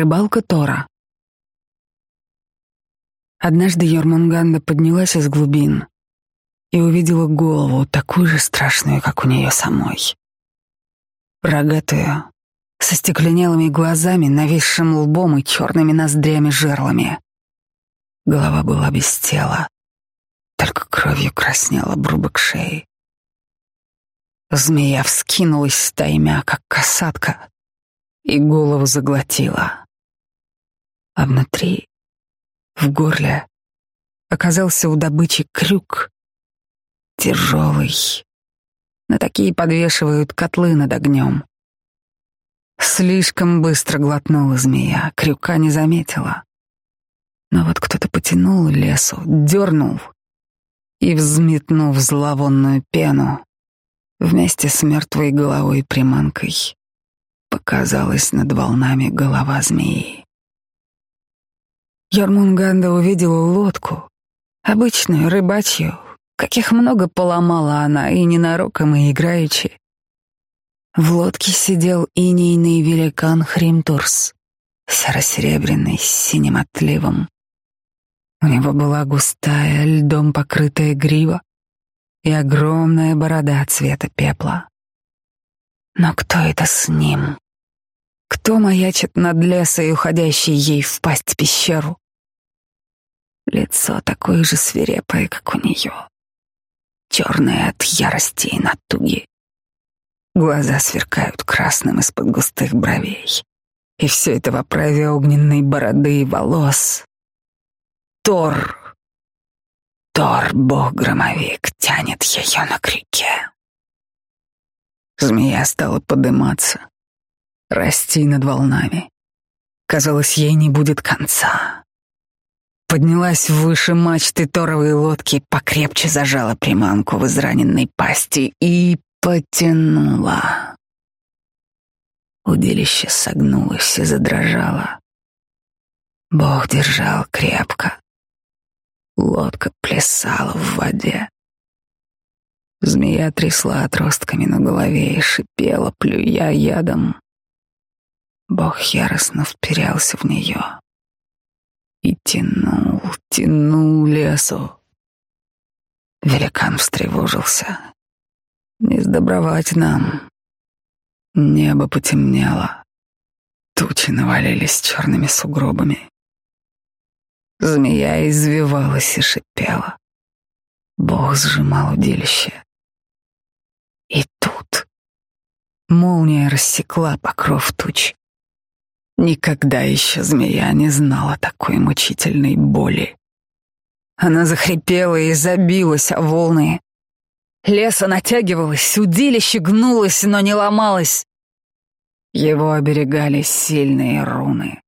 Рыбалка Тора. Однажды Йормунганда поднялась из глубин и увидела голову, такую же страшную, как у нее самой. Рогатую, со стекленелыми глазами, нависшим лбом и черными ноздрями-жерлами. Голова была без тела, только кровью краснела обрубок шеи. Змея вскинулась стаймя, как касатка, и голову заглотила. А внутри, в горле, оказался у добычи крюк, тяжелый. На такие подвешивают котлы над огнем. Слишком быстро глотнула змея, крюка не заметила. Но вот кто-то потянул лесу, дернул и, взметнув зловонную пену, вместе с мертвой головой приманкой, показалась над волнами голова змеи. Ярмунганда увидела лодку, обычную рыбачью, каких много поломала она и ненароком, и играючи. В лодке сидел инейный великан Хримтурс, серо-серебряный, с синим отливом. У него была густая, льдом покрытая грива и огромная борода цвета пепла. Но кто это с ним? Кто маячит над лесой, уходящей ей в пасть пещеру? Лицо такое же свирепое, как у нее. Черное от ярости и натуги. Глаза сверкают красным из-под густых бровей. И все это в оправе огненной бороды и волос. Тор. Тор, бог-громовик, тянет ее на крюке. Змея стала подниматься, расти над волнами. Казалось, ей не будет конца. Поднялась выше мачты торовой лодки, покрепче зажала приманку в израненной пасти и потянула. Удилище согнулось и задрожало. Бог держал крепко. Лодка плясала в воде. Змея трясла отростками на голове и шипела, плюя ядом. Бог яростно вперялся в нее и тянул, тянул лесу. Великан встревожился. Не сдобровать нам. Небо потемнело. Тучи навалились черными сугробами. Змея извивалась и шипела. Бог сжимал удилище. И тут молния рассекла покров туч. Никогда еще змея не знала такой мучительной боли. Она захрипела и забилась о волны. Леса натягивалась, удилище гнулось, но не ломалось. Его оберегали сильные руны.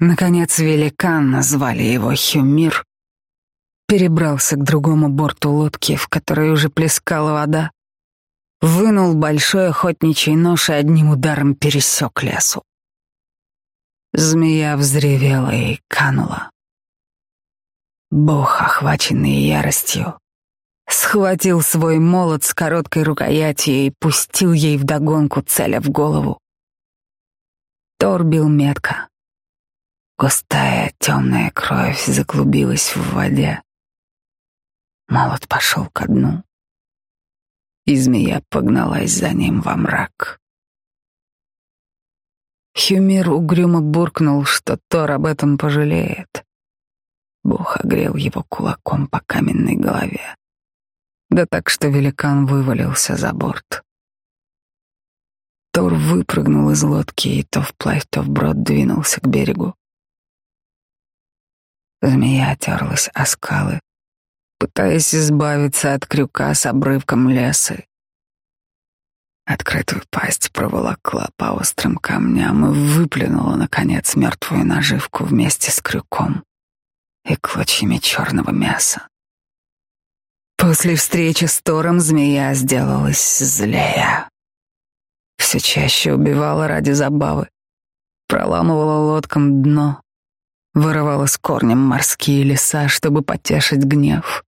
Наконец великан, назвали его Хюмир, перебрался к другому борту лодки, в которой уже плескала вода, вынул большой охотничий нож и одним ударом пересек лесу. Змея взревела и канула. Бог, охваченный яростью, схватил свой молот с короткой рукоятью и пустил ей вдогонку, целя в голову. Тор бил метко. Густая темная кровь заклубилась в воде. Молот пошел ко дну, и змея погналась за ним во мрак. Хюмир угрюмо буркнул, что Тор об этом пожалеет. Бог огрел его кулаком по каменной голове. Да так, что великан вывалился за борт. Тор выпрыгнул из лодки и то вплавь, то вброд двинулся к берегу. Змея терлась о скалы, пытаясь избавиться от крюка с обрывком леса. Открытую пасть проволокла по острым камням и выплюнула, наконец, мертвую наживку вместе с крюком и клочьями черного мяса. После встречи с Тором змея сделалась злее. Все чаще убивала ради забавы, проламывала лодкам дно, вырывала с корнем морские леса, чтобы потешить гнев.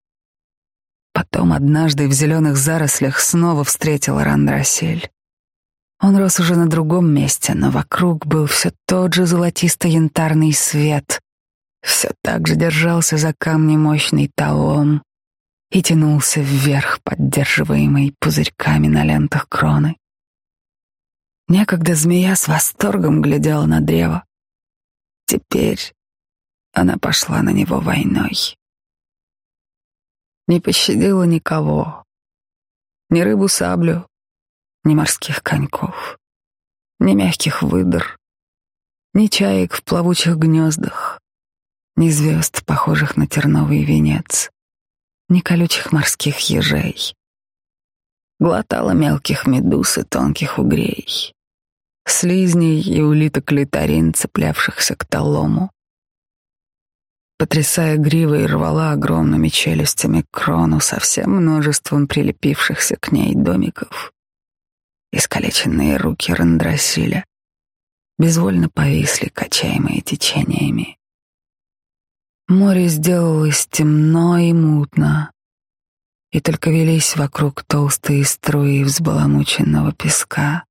Потом однажды в зеленых зарослях снова встретила Рандрасиль. Он рос уже на другом месте, но вокруг был все тот же золотисто-янтарный свет, все так же держался за камни мощный талом и тянулся вверх, поддерживаемый пузырьками на лентах кроны. Некогда змея с восторгом глядела на древо. Теперь она пошла на него войной. Не пощадила никого, ни рыбу-саблю, ни морских коньков, ни мягких выдр, ни чаек в плавучих гнездах, ни звезд, похожих на терновый венец, ни колючих морских ежей. Глотала мелких медуз и тонких угрей, слизней и улиток литарин, цеплявшихся к талому. Потрясая гривой, рвала огромными челюстями крону со всем множеством прилепившихся к ней домиков. Искалеченные руки Рандрасиля безвольно повисли, качаемые течениями. Море сделалось темно и мутно, и только велись вокруг толстые струи взбаламученного песка.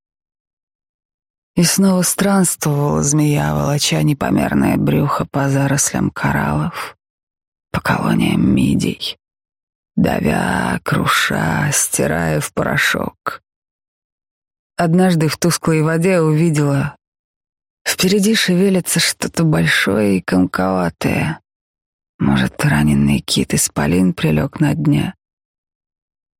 И снова странствовала змея, волоча непомерное брюхо по зарослям кораллов, по колониям мидий, давя, круша, стирая в порошок. Однажды в тусклой воде увидела, впереди шевелится что-то большое и комковатое. Может, раненый кит-исполин прилег на дне.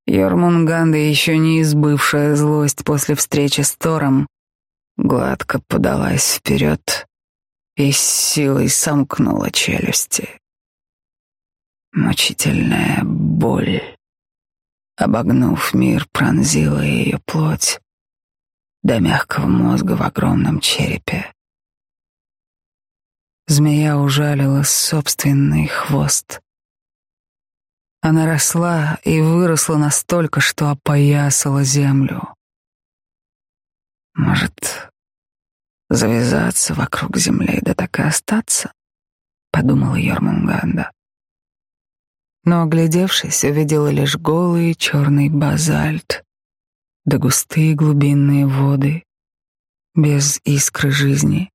Йормунганда, еще не избывшая злость после встречи с Тором, гладко подалась вперед и с силой сомкнула челюсти. Мучительная боль, обогнув мир, пронзила ее плоть до мягкого мозга в огромном черепе. Змея ужалила собственный хвост. Она росла и выросла настолько, что опоясала землю. Может, завязаться вокруг земли, да так и остаться, подумала Йормунганда. Но, оглядевшись, увидела лишь голый черный базальт, да густые глубинные воды, без искры жизни.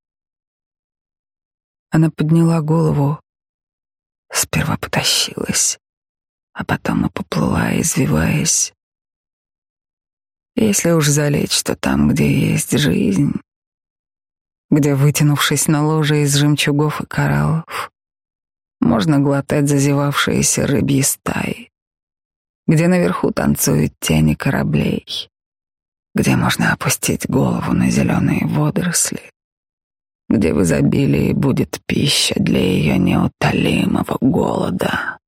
Она подняла голову, сперва потащилась, а потом и поплыла, извиваясь. Если уж залечь, то там, где есть жизнь, где, вытянувшись на ложе из жемчугов и кораллов, можно глотать зазевавшиеся рыбьи стаи, где наверху танцуют тени кораблей, где можно опустить голову на зеленые водоросли, где в изобилии будет пища для ее неутолимого голода.